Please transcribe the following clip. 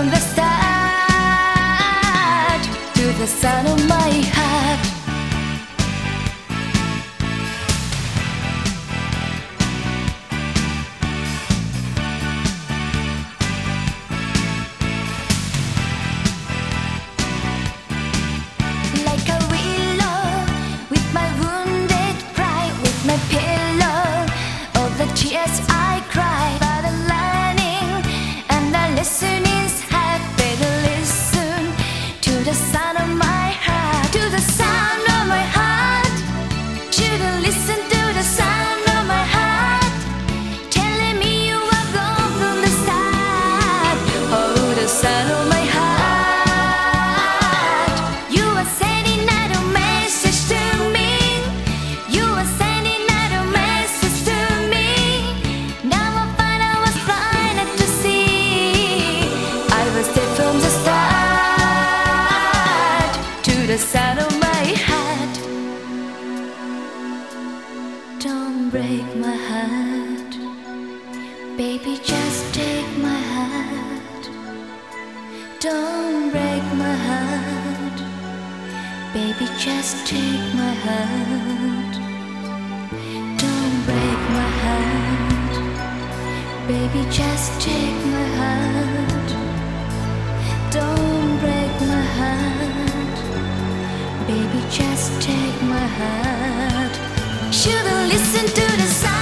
from the start to the sun. side of my. Don't break my heart, baby. Just take my heart. Don't break my heart, baby. Just take my heart. Don't break my heart, baby. Just take. Baby, just take my hand. Shouldn't listen to the sound.